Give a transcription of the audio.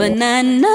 banana.